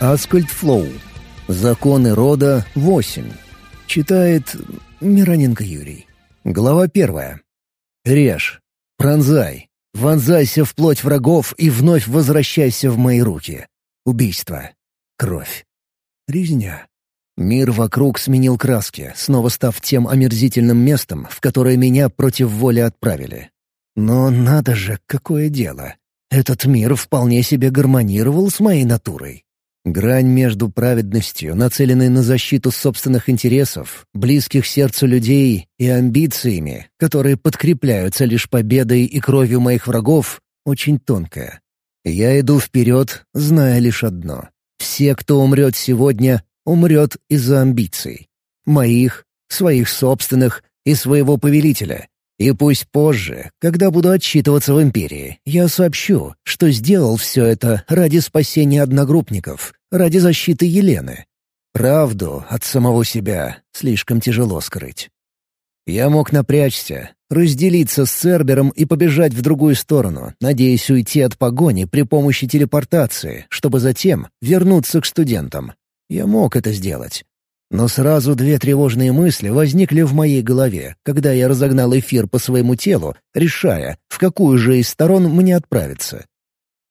Аскольд Флоу. Законы рода 8. Читает Мироненко Юрий. Глава первая. Режь. Пронзай. Вонзайся в плоть врагов и вновь возвращайся в мои руки. Убийство. Кровь. Резня. Мир вокруг сменил краски, снова став тем омерзительным местом, в которое меня против воли отправили. Но надо же, какое дело. Этот мир вполне себе гармонировал с моей натурой. Грань между праведностью, нацеленной на защиту собственных интересов, близких сердцу людей, и амбициями, которые подкрепляются лишь победой и кровью моих врагов, очень тонкая. Я иду вперед, зная лишь одно. Все, кто умрет сегодня, умрет из-за амбиций. Моих, своих собственных и своего повелителя, и пусть позже, когда буду отчитываться в Империи, я сообщу, что сделал все это ради спасения одногруппников, ради защиты Елены. Правду от самого себя слишком тяжело скрыть. Я мог напрячься, разделиться с Цербером и побежать в другую сторону, надеясь уйти от погони при помощи телепортации, чтобы затем вернуться к студентам. Я мог это сделать. Но сразу две тревожные мысли возникли в моей голове, когда я разогнал эфир по своему телу, решая, в какую же из сторон мне отправиться.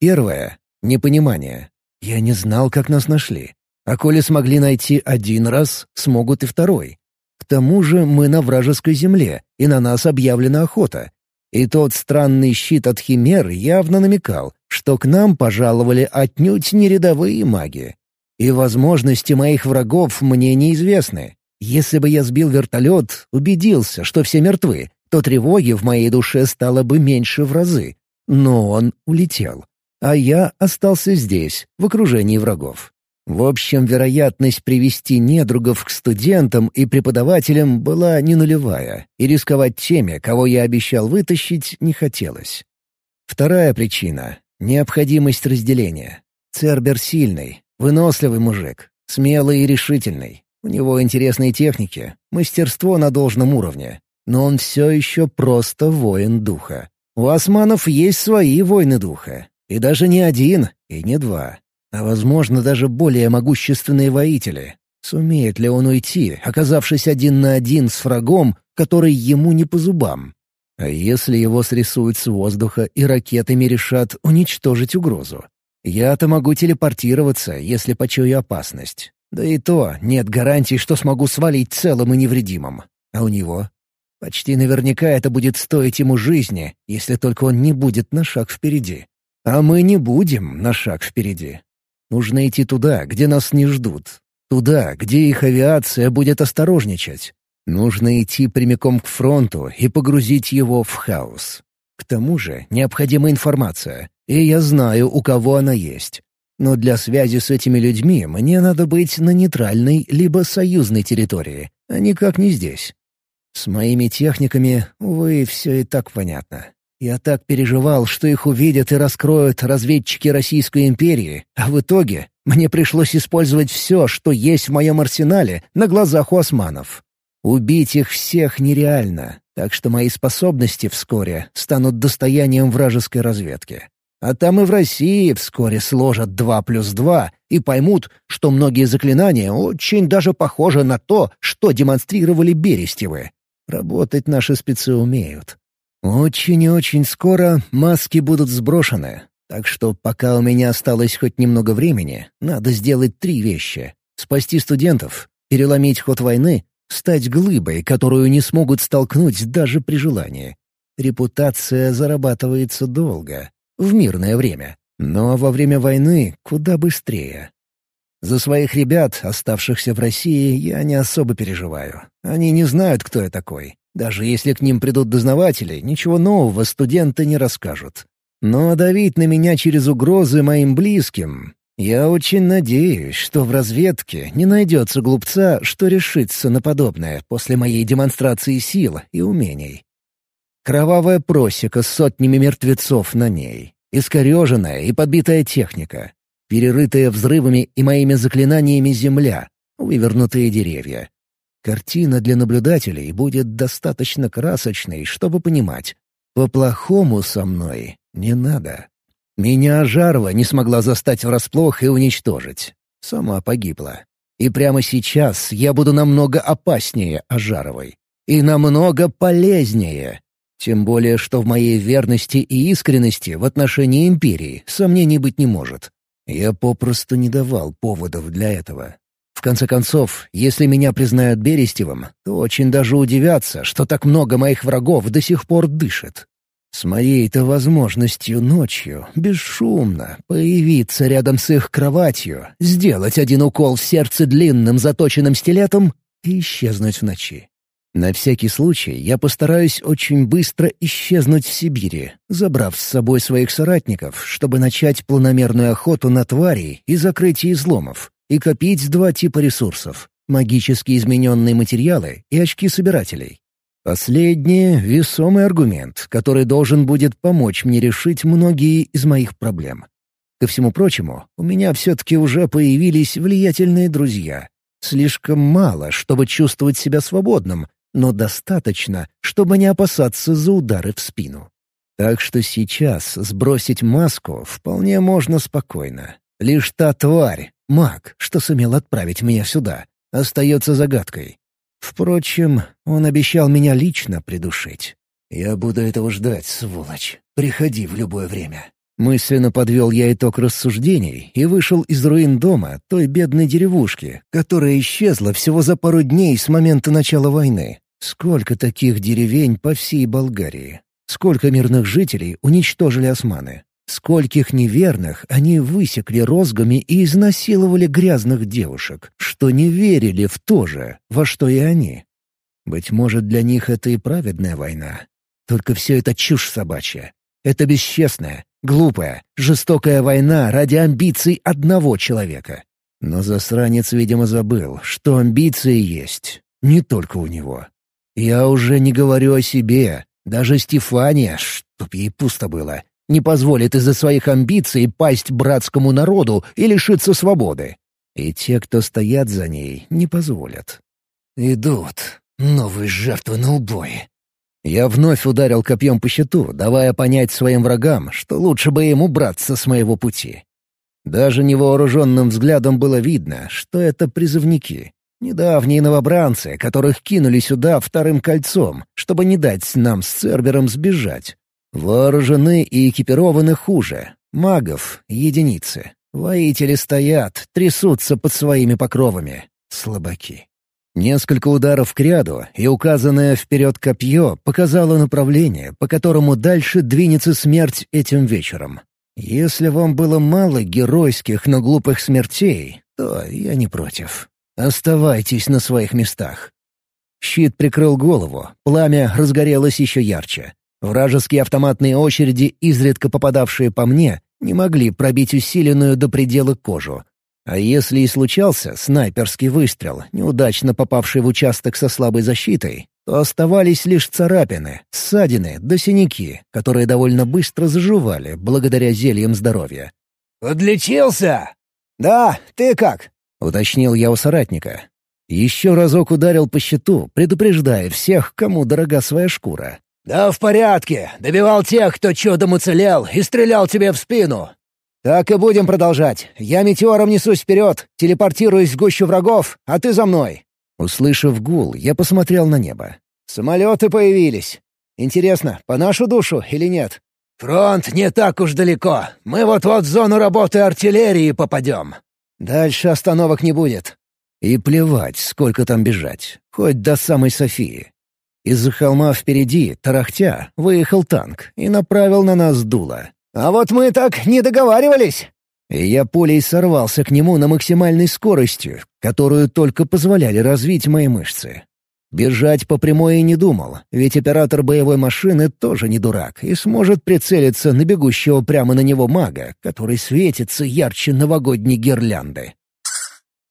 Первое — непонимание. Я не знал, как нас нашли. А коли смогли найти один раз, смогут и второй. К тому же мы на вражеской земле, и на нас объявлена охота. И тот странный щит от химер явно намекал, что к нам пожаловали отнюдь не рядовые маги. И возможности моих врагов мне неизвестны. Если бы я сбил вертолет, убедился, что все мертвы, то тревоги в моей душе стало бы меньше в разы. Но он улетел. А я остался здесь, в окружении врагов. В общем, вероятность привести недругов к студентам и преподавателям была не нулевая, и рисковать теми, кого я обещал вытащить, не хотелось. Вторая причина — необходимость разделения. Цербер сильный, Выносливый мужик, смелый и решительный. У него интересные техники, мастерство на должном уровне. Но он все еще просто воин духа. У османов есть свои воины духа. И даже не один, и не два. А, возможно, даже более могущественные воители. Сумеет ли он уйти, оказавшись один на один с врагом, который ему не по зубам? А если его срисуют с воздуха и ракетами решат уничтожить угрозу? Я-то могу телепортироваться, если почую опасность. Да и то нет гарантий, что смогу свалить целым и невредимым. А у него? Почти наверняка это будет стоить ему жизни, если только он не будет на шаг впереди. А мы не будем на шаг впереди. Нужно идти туда, где нас не ждут. Туда, где их авиация будет осторожничать. Нужно идти прямиком к фронту и погрузить его в хаос. К тому же необходима информация, и я знаю, у кого она есть. Но для связи с этими людьми мне надо быть на нейтральной либо союзной территории, а никак не здесь. С моими техниками, увы, все и так понятно. Я так переживал, что их увидят и раскроют разведчики Российской империи, а в итоге мне пришлось использовать все, что есть в моем арсенале, на глазах у османов. Убить их всех нереально, так что мои способности вскоре станут достоянием вражеской разведки. А там и в России вскоре сложат два плюс два и поймут, что многие заклинания очень даже похожи на то, что демонстрировали Берестевы. Работать наши спецы умеют. Очень и очень скоро маски будут сброшены, так что пока у меня осталось хоть немного времени, надо сделать три вещи. Спасти студентов, переломить ход войны, стать глыбой, которую не смогут столкнуть даже при желании. Репутация зарабатывается долго, в мирное время. Но во время войны куда быстрее. За своих ребят, оставшихся в России, я не особо переживаю. Они не знают, кто я такой. Даже если к ним придут дознаватели, ничего нового студенты не расскажут. Но давить на меня через угрозы моим близким... Я очень надеюсь, что в разведке не найдется глупца, что решится на подобное после моей демонстрации сил и умений. Кровавая просека с сотнями мертвецов на ней. Искореженная и подбитая техника. Перерытая взрывами и моими заклинаниями земля. Вывернутые деревья. Картина для наблюдателей будет достаточно красочной, чтобы понимать. По-плохому со мной не надо. Меня Жарва не смогла застать врасплох и уничтожить. сама погибла. И прямо сейчас я буду намного опаснее Ажаровой. И намного полезнее. Тем более, что в моей верности и искренности в отношении Империи сомнений быть не может. Я попросту не давал поводов для этого. Конце концов, если меня признают Берестевым, то очень даже удивятся, что так много моих врагов до сих пор дышит. С моей-то возможностью ночью, бесшумно, появиться рядом с их кроватью, сделать один укол в сердце длинным заточенным стилетом и исчезнуть в ночи. На всякий случай я постараюсь очень быстро исчезнуть в Сибири, забрав с собой своих соратников, чтобы начать планомерную охоту на тварей и закрытие изломов, и копить два типа ресурсов — магически измененные материалы и очки собирателей. Последнее — весомый аргумент, который должен будет помочь мне решить многие из моих проблем. Ко всему прочему, у меня все-таки уже появились влиятельные друзья. Слишком мало, чтобы чувствовать себя свободным, но достаточно, чтобы не опасаться за удары в спину. Так что сейчас сбросить маску вполне можно спокойно. Лишь та тварь, маг, что сумел отправить меня сюда, остается загадкой. Впрочем, он обещал меня лично придушить. «Я буду этого ждать, сволочь. Приходи в любое время». Мысленно подвел я итог рассуждений и вышел из руин дома той бедной деревушки, которая исчезла всего за пару дней с момента начала войны. Сколько таких деревень по всей Болгарии? Сколько мирных жителей уничтожили османы? Скольких неверных они высекли розгами и изнасиловали грязных девушек, что не верили в то же, во что и они? Быть может, для них это и праведная война. Только все это чушь собачья. Это бесчестная, глупая, жестокая война ради амбиций одного человека. Но засранец, видимо, забыл, что амбиции есть не только у него. Я уже не говорю о себе. Даже Стефания, чтоб ей пусто было, не позволит из-за своих амбиций пасть братскому народу и лишиться свободы. И те, кто стоят за ней, не позволят. Идут. Новые жертвы на убой. Я вновь ударил копьем по щиту, давая понять своим врагам, что лучше бы им убраться с моего пути. Даже невооруженным взглядом было видно, что это призывники. Недавние новобранцы, которых кинули сюда вторым кольцом, чтобы не дать нам с Цербером сбежать. Вооружены и экипированы хуже. Магов — единицы. Воители стоят, трясутся под своими покровами. Слабаки. Несколько ударов к ряду, и указанное вперед копье показало направление, по которому дальше двинется смерть этим вечером. Если вам было мало геройских, но глупых смертей, то я не против. Оставайтесь на своих местах». Щит прикрыл голову, пламя разгорелось еще ярче. Вражеские автоматные очереди, изредка попадавшие по мне, не могли пробить усиленную до предела кожу. А если и случался снайперский выстрел, неудачно попавший в участок со слабой защитой, то оставались лишь царапины, ссадины да синяки, которые довольно быстро заживали благодаря зельям здоровья. «Подлечился?» «Да, ты как?» уточнил я у соратника. Еще разок ударил по щиту, предупреждая всех, кому дорога своя шкура. «Да в порядке. Добивал тех, кто чудом уцелел, и стрелял тебе в спину». «Так и будем продолжать. Я метеором несусь вперед, телепортируюсь в гущу врагов, а ты за мной». Услышав гул, я посмотрел на небо. «Самолеты появились. Интересно, по нашу душу или нет?» «Фронт не так уж далеко. Мы вот-вот в зону работы артиллерии попадем. Дальше остановок не будет. И плевать, сколько там бежать, хоть до самой Софии. Из-за холма впереди, тарахтя, выехал танк и направил на нас дуло. «А вот мы так не договаривались!» И я пулей сорвался к нему на максимальной скорости, которую только позволяли развить мои мышцы. Бежать по прямой и не думал, ведь оператор боевой машины тоже не дурак и сможет прицелиться на бегущего прямо на него мага, который светится ярче новогодней гирлянды.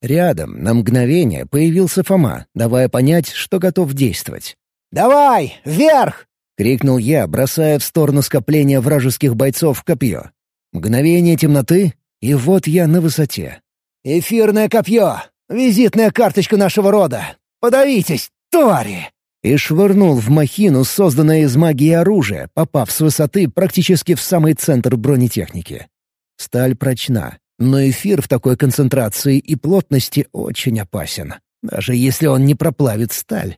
Рядом на мгновение появился Фома, давая понять, что готов действовать. «Давай, вверх!» — крикнул я, бросая в сторону скопления вражеских бойцов копье. Мгновение темноты, и вот я на высоте. «Эфирное копье! Визитная карточка нашего рода! Подавитесь, твари!» И швырнул в махину, созданное из магии оружие, попав с высоты практически в самый центр бронетехники. Сталь прочна, Но эфир в такой концентрации и плотности очень опасен, даже если он не проплавит сталь.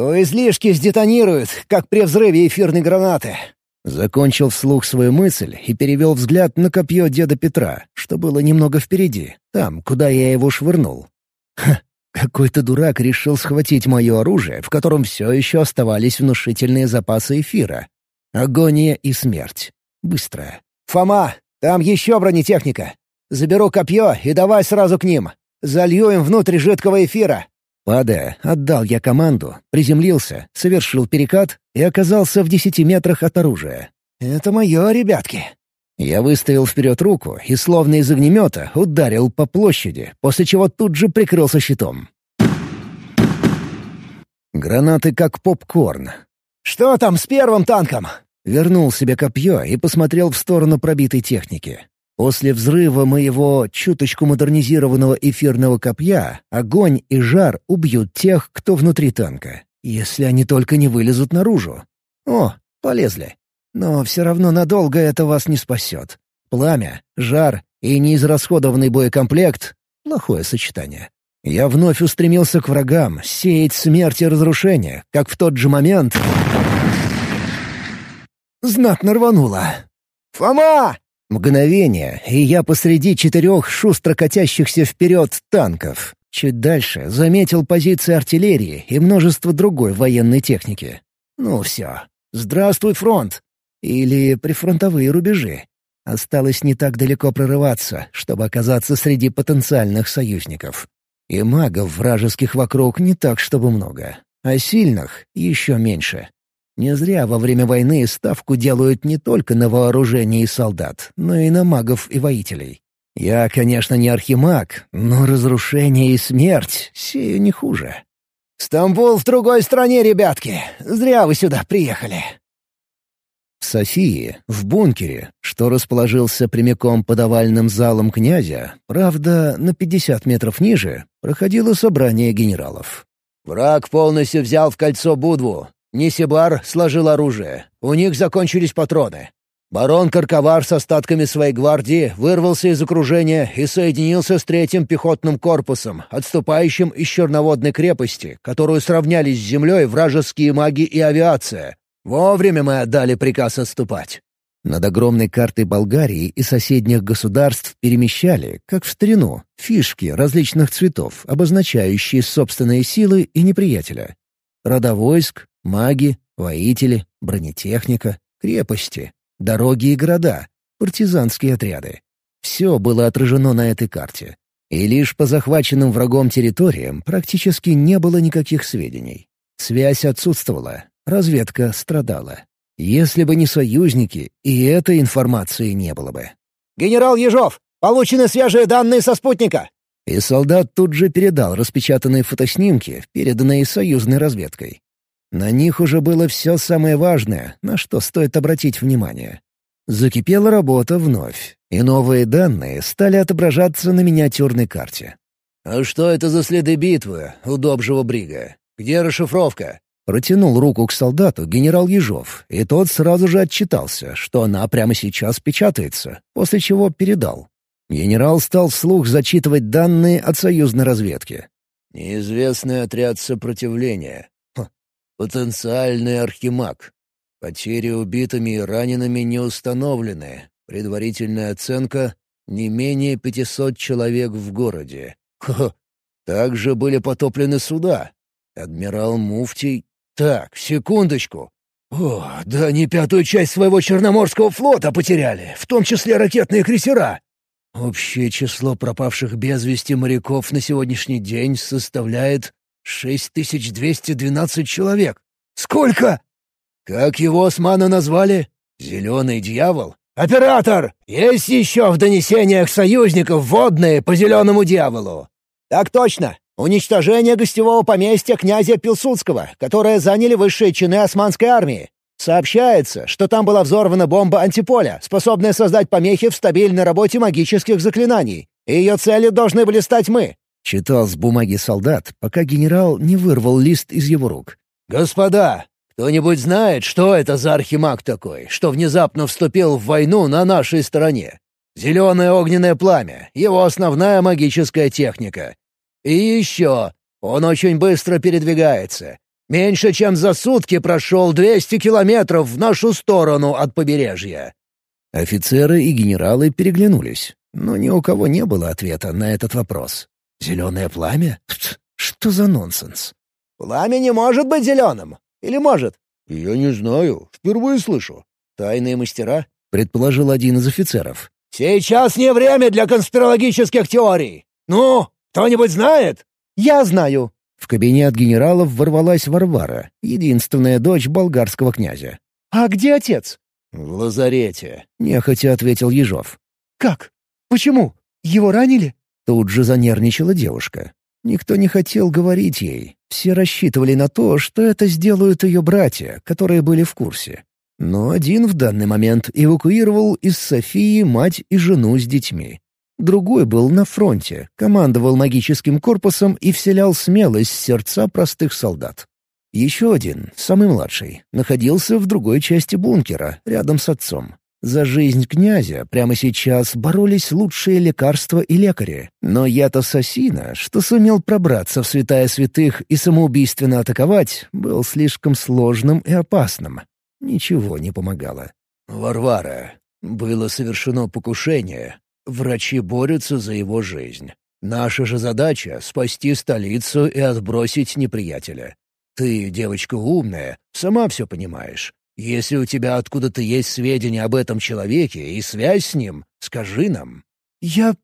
То излишки сдетонируют, как при взрыве эфирной гранаты. Закончил вслух свою мысль и перевел взгляд на копье деда Петра, что было немного впереди, там, куда я его швырнул. Ха, какой-то дурак решил схватить мое оружие, в котором все еще оставались внушительные запасы эфира. Агония и смерть. Быстро. «Фома, там еще бронетехника. Заберу копье и давай сразу к ним. Залью им внутрь жидкого эфира. Падая, отдал я команду, приземлился, совершил перекат и оказался в десяти метрах от оружия. «Это мое, ребятки!» Я выставил вперед руку и, словно из огнемета, ударил по площади, после чего тут же прикрылся щитом. Гранаты как попкорн. «Что там с первым танком?» Вернул себе копье и посмотрел в сторону пробитой техники. После взрыва моего чуточку модернизированного эфирного копья огонь и жар убьют тех, кто внутри танка, если они только не вылезут наружу. О, полезли. Но все равно надолго это вас не спасет. Пламя, жар и неизрасходованный боекомплект — плохое сочетание. Я вновь устремился к врагам, сеять смерть и разрушение, как в тот же момент... Знатно рвануло. «Фома!» Мгновение, и я посреди четырех шустро катящихся вперед танков. Чуть дальше заметил позиции артиллерии и множество другой военной техники. Ну все. Здравствуй, фронт! Или прифронтовые рубежи. Осталось не так далеко прорываться, чтобы оказаться среди потенциальных союзников. И магов вражеских вокруг не так, чтобы много. А сильных еще меньше. Не зря во время войны ставку делают не только на вооружение и солдат, но и на магов и воителей. Я, конечно, не архимаг, но разрушение и смерть сею не хуже. «Стамбул в другой стране, ребятки! Зря вы сюда приехали!» В Софии, в бункере, что расположился прямиком под овальным залом князя, правда, на 50 метров ниже, проходило собрание генералов. «Враг полностью взял в кольцо Будву. Нисибар сложил оружие. У них закончились патроны. Барон Карковар с остатками своей гвардии вырвался из окружения и соединился с третьим пехотным корпусом, отступающим из Черноводной крепости, которую сравняли с землей вражеские маги и авиация. Вовремя мы отдали приказ отступать. Над огромной картой Болгарии и соседних государств перемещали, как в старину, фишки различных цветов, обозначающие собственные силы и неприятеля. Рода войск, Маги, воители, бронетехника, крепости, дороги и города, партизанские отряды. Все было отражено на этой карте. И лишь по захваченным врагом территориям практически не было никаких сведений. Связь отсутствовала, разведка страдала. Если бы не союзники, и этой информации не было бы. «Генерал Ежов, получены свежие данные со спутника!» И солдат тут же передал распечатанные фотоснимки, переданные союзной разведкой. На них уже было все самое важное, на что стоит обратить внимание. Закипела работа вновь, и новые данные стали отображаться на миниатюрной карте. «А что это за следы битвы у Добжего Брига? Где расшифровка?» Протянул руку к солдату генерал Ежов, и тот сразу же отчитался, что она прямо сейчас печатается, после чего передал. Генерал стал вслух зачитывать данные от союзной разведки. «Неизвестный отряд сопротивления. Потенциальный архимаг. Потери убитыми и ранеными не установлены. Предварительная оценка — не менее 500 человек в городе. Хо, Также были потоплены суда. Адмирал Муфтий... Так, секундочку. О, да они пятую часть своего Черноморского флота потеряли, в том числе ракетные крейсера. Общее число пропавших без вести моряков на сегодняшний день составляет Шесть тысяч двести двенадцать человек. Сколько? Как его османы назвали? Зеленый дьявол? Оператор! Есть еще в донесениях союзников водные по зеленому дьяволу? Так точно. Уничтожение гостевого поместья князя Пилсудского, которое заняли высшие чины османской армии. Сообщается, что там была взорвана бомба антиполя, способная создать помехи в стабильной работе магических заклинаний. Ее целью должны были стать мы. Читал с бумаги солдат, пока генерал не вырвал лист из его рук. «Господа, Кто-нибудь знает, что это за архимаг такой, что внезапно вступил в войну на нашей стороне? Зеленое огненное пламя — его основная магическая техника. И еще, он очень быстро передвигается. Меньше чем за сутки прошел 200 километров в нашу сторону от побережья». Офицеры и генералы переглянулись, но ни у кого не было ответа на этот вопрос. «Зеленое пламя? Что за нонсенс?» «Пламя не может быть зеленым. Или может?» «Я не знаю. Впервые слышу. Тайные мастера?» — предположил один из офицеров. «Сейчас не время для конспирологических теорий. Ну, кто-нибудь знает?» «Я знаю», в кабинет генералов ворвалась Варвара, единственная дочь болгарского князя. «А где отец?» «В лазарете», — нехотя ответил Ежов. «Как? Почему? Его ранили?» Тут же занервничала девушка. Никто не хотел говорить ей. Все рассчитывали на то, что это сделают ее братья, которые были в курсе. Но один в данный момент эвакуировал из Софии мать и жену с детьми. Другой был на фронте, командовал магическим корпусом и вселял смелость в сердца простых солдат. Еще один, самый младший, находился в другой части бункера, рядом с отцом. За жизнь князя прямо сейчас боролись лучшие лекарства и лекари, но яд ассасина, что сумел пробраться в святая святых и самоубийственно атаковать, был слишком сложным и опасным. Ничего не помогало. «Варвара, было совершено покушение, Врачи борются за его жизнь. Наша же задача — спасти столицу и отбросить неприятеля. Ты, девочка умная, сама все понимаешь. Если у тебя откуда-то есть сведения об этом человеке и связь с ним, скажи нам». «Я...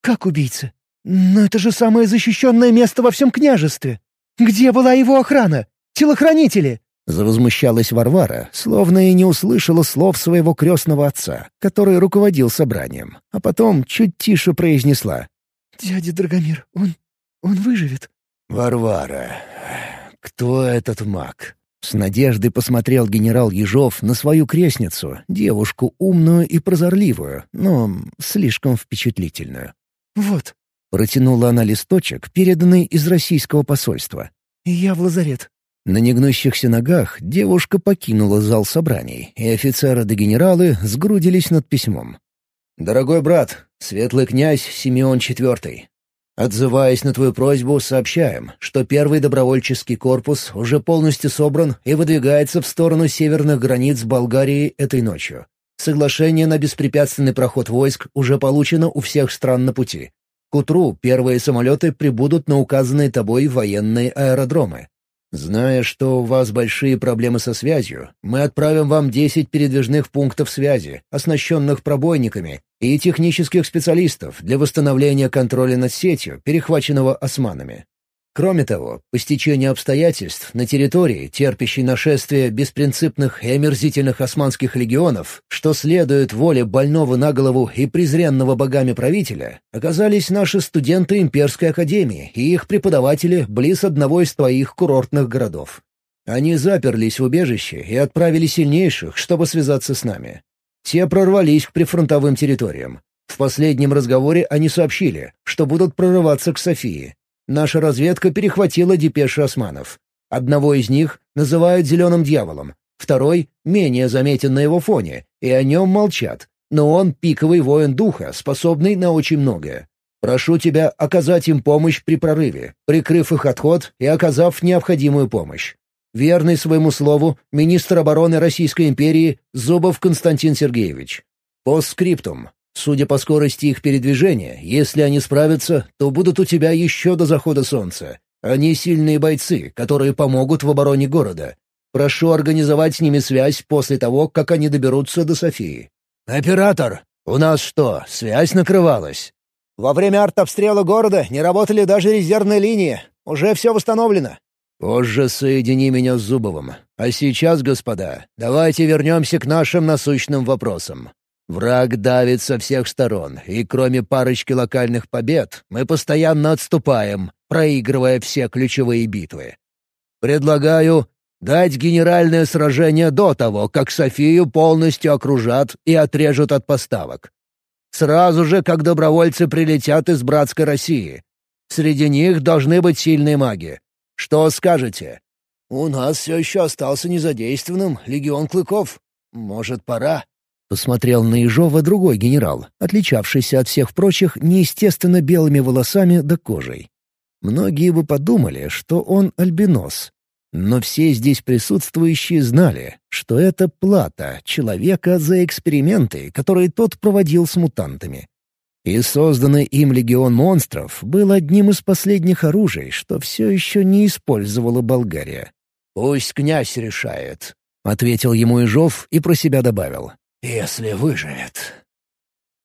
как убийца? Но это же самое защищенное место во всем княжестве. Где была его охрана? Телохранители?» Завозмущалась Варвара, словно и не услышала слов своего крестного отца, который руководил собранием, а потом чуть тише произнесла. «Дядя Драгомир, он... он выживет». «Варвара, кто этот маг?» С надеждой посмотрел генерал Ежов на свою крестницу, девушку умную и прозорливую, но слишком впечатлительную. «Вот». Протянула она листочек, переданный из российского посольства. «Я в лазарет. На негнущихся ногах девушка покинула зал собраний, и офицеры да генералы сгрудились над письмом. «Дорогой брат, светлый князь Симеон IV, отзываясь на твою просьбу, сообщаем, что первый добровольческий корпус уже полностью собран и выдвигается в сторону северных границ Болгарии этой ночью. Соглашение на беспрепятственный проход войск уже получено у всех стран на пути. К утру первые самолеты прибудут на указанные тобой военные аэродромы. Зная, что у вас большие проблемы со связью, мы отправим вам 10 передвижных пунктов связи, оснащенных пробойниками, и технических специалистов для восстановления контроля над сетью, перехваченного османами. Кроме того, по стечению обстоятельств на территории, терпящей нашествие беспринципных и омерзительных османских легионов, что следует воле больного на голову и презренного богами правителя, оказались наши студенты Имперской Академии и их преподаватели близ одного из твоих курортных городов. Они заперлись в убежище и отправили сильнейших, чтобы связаться с нами. Те прорвались к прифронтовым территориям. В последнем разговоре они сообщили, что будут прорываться к Софии, Наша разведка перехватила депеши османов. Одного из них называют «зеленым дьяволом», второй менее заметен на его фоне, и о нем молчат, но он пиковый воин духа, способный на очень многое. Прошу тебя оказать им помощь при прорыве, прикрыв их отход и оказав необходимую помощь. Верный своему слову, министр обороны Российской империи Зубов Константин Сергеевич. Постскриптум. Судя по скорости их передвижения, если они справятся, то будут у тебя еще до захода солнца. Они сильные бойцы, которые помогут в обороне города. Прошу организовать с ними связь после того, как они доберутся до Софии. Оператор, у нас что, связь накрывалась? Во время артобстрела города не работали даже резервные линии. Уже все восстановлено. Позже соедини меня с Зубовым. А сейчас, господа, давайте вернемся к нашим насущным вопросам. Враг давит со всех сторон, и кроме парочки локальных побед, мы постоянно отступаем, проигрывая все ключевые битвы. Предлагаю дать генеральное сражение до того, как Софию полностью окружат и отрежут от поставок. Сразу же, как добровольцы прилетят из братской России. Среди них должны быть сильные маги. Что скажете? у нас все еще остался незадействованным легион клыков. Может, пора?» Посмотрел на Ежова другой генерал, отличавшийся от всех прочих неестественно белыми волосами да кожей. Многие бы подумали, что он альбинос. Но все здесь присутствующие знали, что это плата человека за эксперименты, которые тот проводил с мутантами. И созданный им легион монстров был одним из последних оружий, что все еще не использовала Болгария. «Пусть князь решает», — ответил ему Ижов и про себя добавил. «Если выживет».